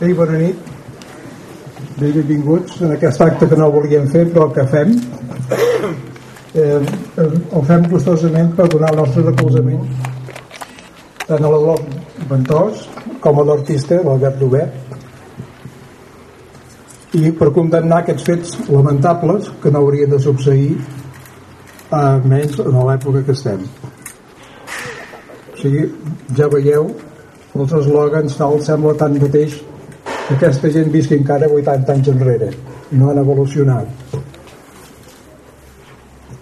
Ei, bona nit. Bé, benvinguts en aquest acte que no volíem fer, però que fem. Eh, eh, el fem gustosament per donar el nostre recolzament tant a l'Olor Ventós com a l'artista, l'Albert Llobet, i per condemnar aquests fets lamentables que no haurien de succeir menys en l'època que estem. O sigui, ja veieu, els eslògans tal sembla tant mateix aquesta gent visqui encara 80 anys enrere. No han evolucionat.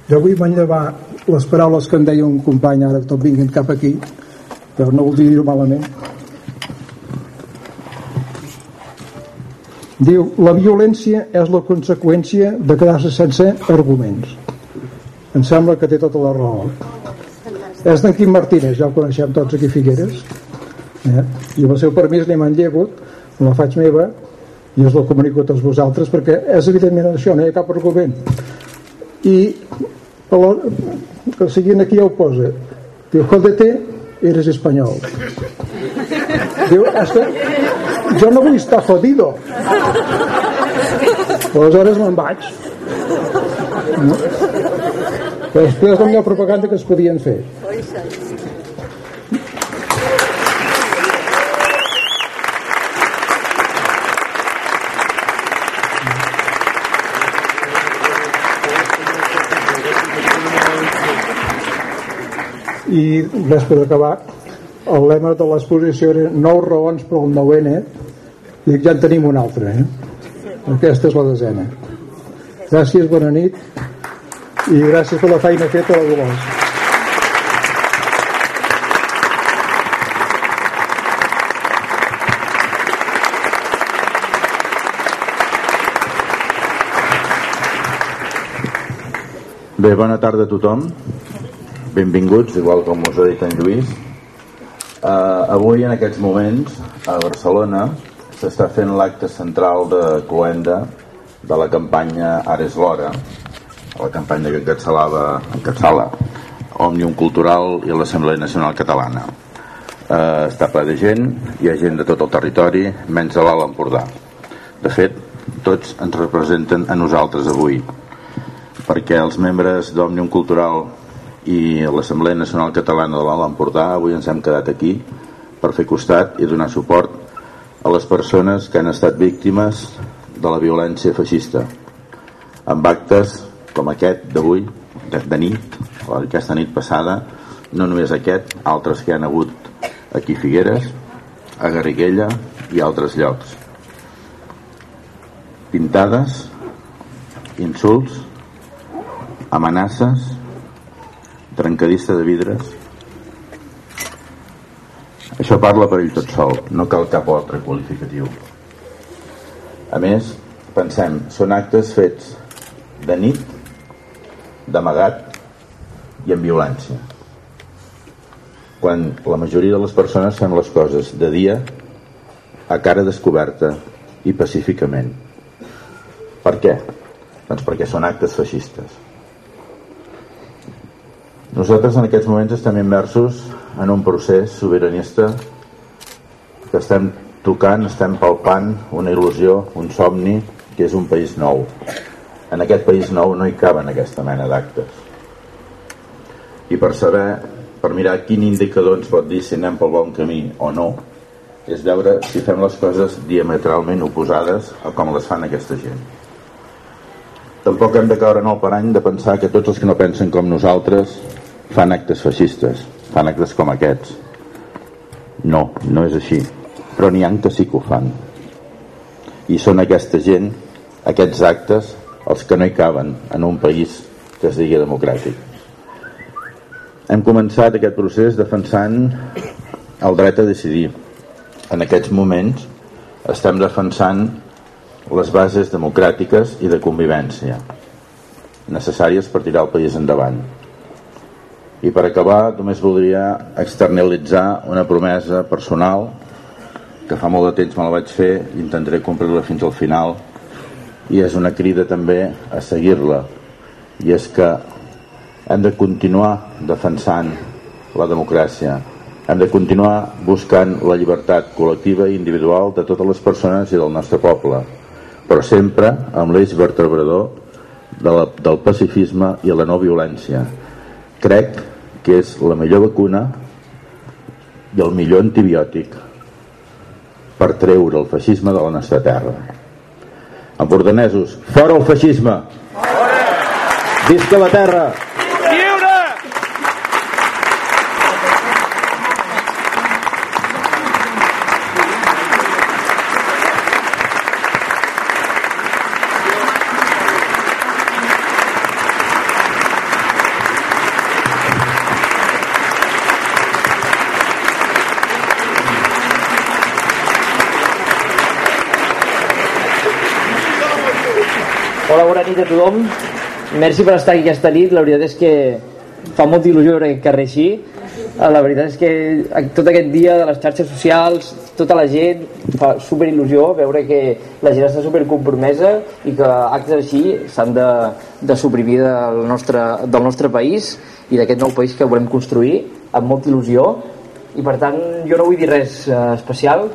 Jo vull manllevar les paraules que em deia un company ara que tot vinguin cap aquí, però no voldria dir-ho malament. Diu, la violència és la conseqüència de quedar-se sense arguments. Em sembla que té tota la raó. És d'en Quim Martínez, ja el coneixem tots aquí Figueres. Eh? I amb el seu permís li m'han llegut, la faig meva, i us la comunico a tots vosaltres, perquè és evidentment això, no hi ha cap argument. I el seguint aquí ja ho posa. Diu, jódete, eres espanyol. Diu, és que jo no vull estar jodido. Aleshores me'n vaig. No? Però després la millor propaganda que es podien fer. I per acabar el lema de l'exposició era 9 raons per al 9N i ja en tenim una altra eh? aquesta és la desena. Gràcies, bona nit i gràcies per la feina feta a la Dolors. Bé, bona tarda a tothom benvinguts, igual com us ha dit en Lluís. Uh, avui, en aquests moments, a Barcelona, s'està fent l'acte central de Coenda de la campanya Ares Lora, la campanya que encapçalava, encapçala Òmnium Cultural i l'Assemblea Nacional Catalana. Uh, està ple de gent, hi ha gent de tot el territori, menys de l'Alt Empordà. De fet, tots ens representen a nosaltres avui, perquè els membres d'Òmnium Cultural i l'Assemblea Nacional Catalana de l'Alt Empordà avui ens hem quedat aquí per fer costat i donar suport a les persones que han estat víctimes de la violència feixista. Amb actes com aquest d'avui de, nit, aquesta nit passada no només aquest, altres que han hagut aquí a Figueres a Garriguella i altres llocs. Pintades insults amenaces trencadissa de vidres. Això parla per ell tot sol no cal cap altre qualificatiu. A més pensem, són actes fets de nit d'amagat i amb violència. Quan la majoria de les persones fem les coses de dia a cara descoberta i pacíficament. Per què? doncs perquè són actes feixistes nosaltres en aquests moments estem immersos en un procés sobiranista que estem tocant, estem palpant una il·lusió, un somni que és un país nou. En aquest país nou no hi caben aquesta mena d'actes. I per saber, per mirar quin indicador ens pot dir si anem pel bon camí o no, és veure si fem les coses diametralment oposades a com les fan aquesta gent. Tampoc hem de caure en el parany de pensar que tots els que no pensen com nosaltres fan actes feixistes, fan actes com aquests. No, no és així. Però n'hi ha que sí que ho fan. I són aquesta gent, aquests actes, els que no hi caben en un país que es digui democràtic. Hem començat aquest procés defensant el dret a decidir. En aquests moments estem defensant les bases democràtiques i de convivència necessàries per tirar el país endavant i per acabar només voldria externalitzar una promesa personal que fa molt de temps me la vaig fer i intentaré complir-la fins al final i és una crida també a seguir-la i és que hem de continuar defensant la democràcia hem de continuar buscant la llibertat col·lectiva i individual de totes les persones i del nostre poble, però sempre amb l'eix vertebrador de la, del pacifisme i la no violència. Crec que és la millor vacuna i el millor antibiòtic per treure el feixisme de la nostra terra. Empordanesos, fora el feixisme! Fora! Visca la terra! Nit a tothom. Merci per estar aquí aquesta nit. La veritat és que fa molta il·lusió veure aquest carrer així. Eh, la veritat és que tot aquest dia de les xarxes socials, tota la gent, fa super il·lusió veure que la gent està super compromesa i que actes així s'han de, de suprimir del nostre, del nostre país i d'aquest nou país que volem construir amb molta il·lusió i per tant jo no vull dir res eh, especial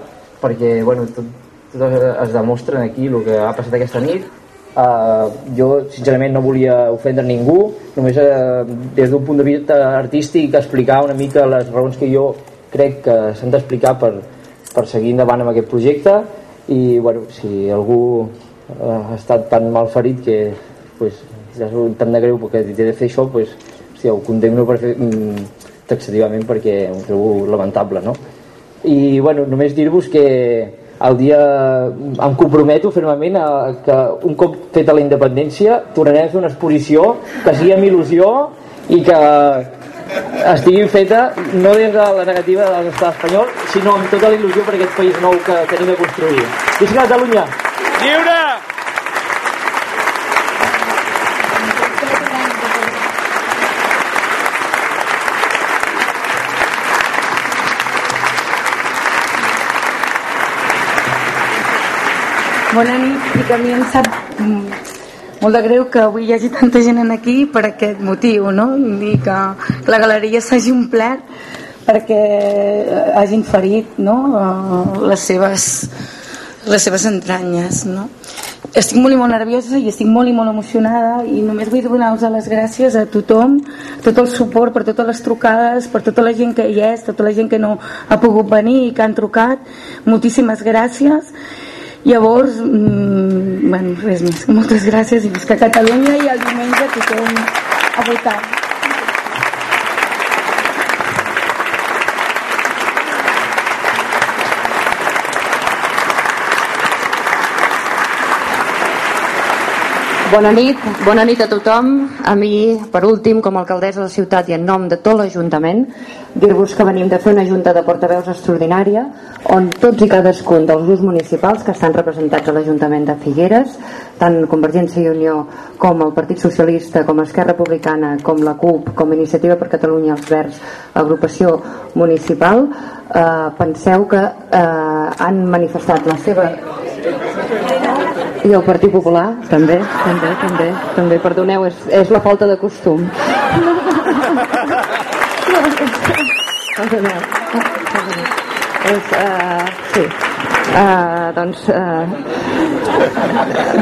perquè bueno, tot, tot es demostra aquí el que ha passat aquesta nit Uh, jo sincerament no volia ofendre ningú només uh, des d'un punt de vista artístic explicar una mica les raons que jo crec que s'han d'explicar per, per seguir endavant amb aquest projecte i bueno, si algú uh, ha estat tan mal ferit que pues, ja és tant de greu perquè he de fer això pues, hòstia, ho condemno per fer, mm, taxativament perquè ho trobo lamentable no? i bueno, només dir-vos que el dia em comprometo fermament a que un cop feta la independència tornarem a fer una exposició que sigui amb il·lusió i que estigui feta no des de la negativa de l'estat espanyol sinó amb tota la il·lusió per aquest país nou que tenim de construir Visca Catalunya! Lliure! Bona nit, i que a mi em sap mm, molt de greu que avui hi hagi tanta gent aquí per aquest motiu, no? I que la galeria s'hagi omplert perquè hagin ferit no? Eh, les seves les seves entranyes no? estic molt i molt nerviosa i estic molt i molt emocionada i només vull donar-vos les gràcies a tothom tot el suport per totes les trucades per tota la gent que hi és, tota la gent que no ha pogut venir i que han trucat moltíssimes gràcies Llavors, mmm, bueno, res més. Moltes gràcies i visca Catalunya i el diumenge tothom a votar. Bona nit, bona nit a tothom. A mi, per últim, com a alcaldessa de la ciutat i en nom de tot l'Ajuntament, dir-vos que venim de fer una junta de portaveus extraordinària on tots i cadascun dels grups municipals que estan representats a l'Ajuntament de Figueres, tant Convergència i Unió com el Partit Socialista, com Esquerra Republicana, com la CUP, com Iniciativa per Catalunya els Verds, agrupació municipal, eh, penseu que eh, han manifestat la seva i el Partit Popular, també, també, també, també, perdoneu, és, és la falta de costum. Perdoneu. És, uh, sí. Uh, doncs, uh,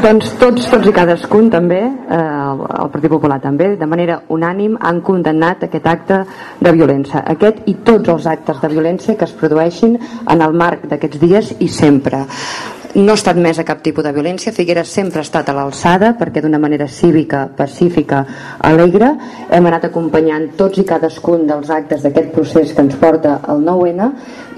doncs tots, tots i cadascun també uh, el Partit Popular també de manera unànim han condemnat aquest acte de violència aquest i tots els actes de violència que es produeixin en el marc d'aquests dies i sempre no ha estat més a cap tipus de violència. Figueres sempre ha estat a l'alçada perquè d'una manera cívica, pacífica alegre, hem anat acompanyant tots i cadascun dels actes d'aquest procés que ens porta el 9-N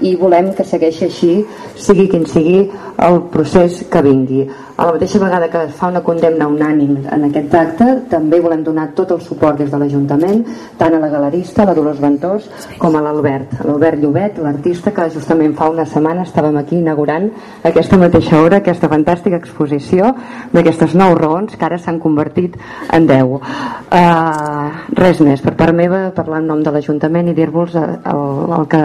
i volem que segueixi així sigui quin sigui el procés que vingui a la mateixa vegada que es fa una condemna unànim en aquest acte, també volem donar tot el suport des de l'Ajuntament, tant a la galerista, la Dolors Ventós, com a l'Albert, l'Albert Llobet, l'artista que justament fa una setmana estàvem aquí inaugurant aquesta mateixa hora, aquesta fantàstica exposició d'aquestes nou raons que ara s'han convertit en 10. Uh, res més, per part meva, parlar en nom de l'Ajuntament i dir-vos el, el que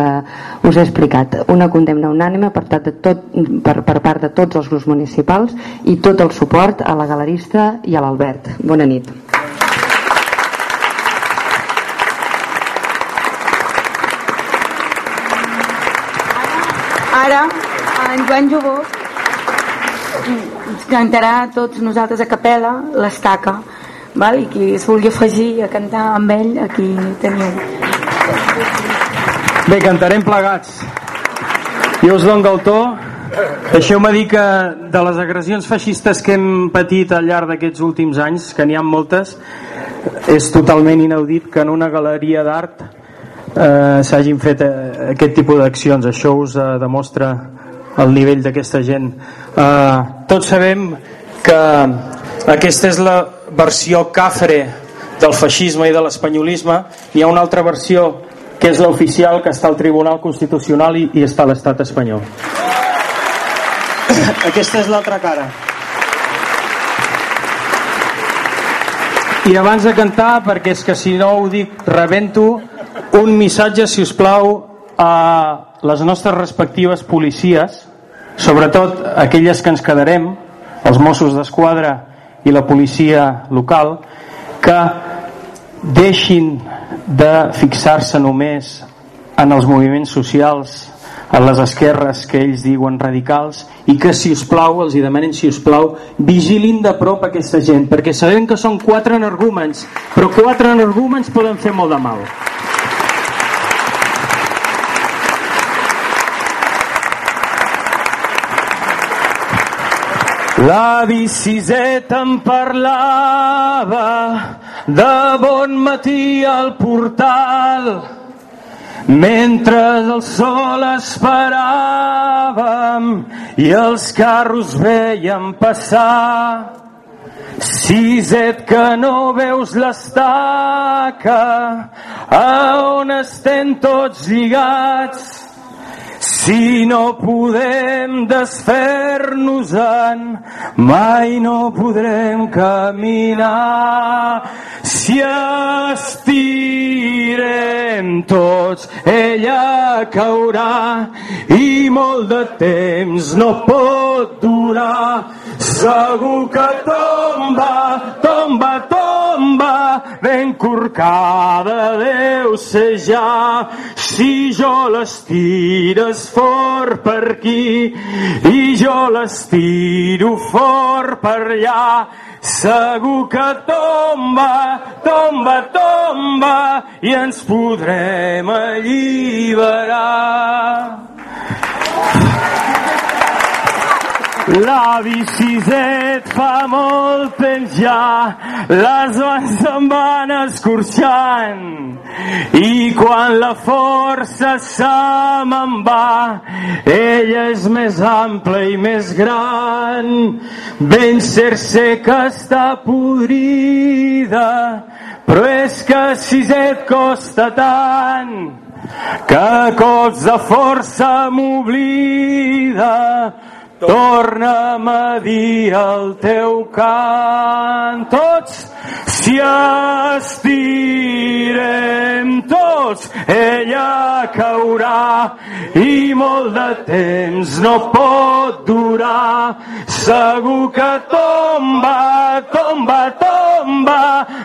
us he explicat. Una condemna unànime per, tot, per, per part de tots els grups municipals i tot el suport a la galerista i a l'Albert. Bona nit. en Joan Jubó cantarà a tots nosaltres a capella l'estaca val? i qui es vulgui afegir a cantar amb ell aquí teniu bé, cantarem plegats jo us dono el to deixeu-me dir que de les agressions feixistes que hem patit al llarg d'aquests últims anys que n'hi ha moltes és totalment inaudit que en una galeria d'art eh, s'hagin fet eh, aquest tipus d'accions. Això us eh, demostra el nivell d'aquesta gent. Eh, tots sabem que aquesta és la versió cafre del feixisme i de l'espanyolisme. Hi ha una altra versió que és l'oficial que està al Tribunal Constitucional i, i està a l'estat espanyol aquesta és l'altra cara. I abans de cantar perquè és que si no ho dic rebento un missatge si us plau a les nostres respectives policies sobretot aquelles que ens quedarem els Mossos d'Esquadra i la policia local que deixin de fixar-se només en els moviments socials a les esquerres que ells diuen radicals i que si us plau, els hi demanen si us plau vigilin de prop aquesta gent perquè sabem que són quatre energúmens però quatre energúmens poden fer molt de mal. L'avi Siset em parlava de bon matí al portal mentre el sol esperàvem i els carros veiem passar Siset que no veus l'estaca a on estem tots lligats si no podem desfer-nos-en, mai no podrem caminar. Si estirem tots, ella caurà i molt de temps no pot durar. Segur que tomba, tomba, tomba, ben corcada deu ser ja. Si jo l'estires fort per aquí i jo l'estiro fort per allà, segur que tomba, tomba, tomba i ens podrem alliberar. L'avi Siset fa molt temps ja les mans se'n van escorxant. I quan la força se me'n va ella és més ampla i més gran. Ben cert sé que està podrida però és que Siset costa tant que cops de força m'oblida Torna'm a dir el teu cant. Tots, si estirem tots, ella caurà i molt de temps no pot durar. Segur que tomba, tomba, tomba,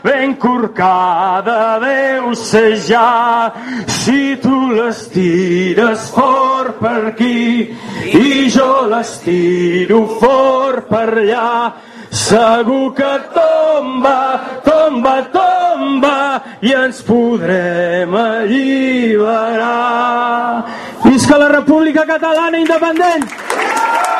ben corcada deu ser ja. Si tu l'estires fort per aquí i jo l'estiro fort per allà, segur que tomba, tomba, tomba i ens podrem alliberar. Visca la República Catalana Independent!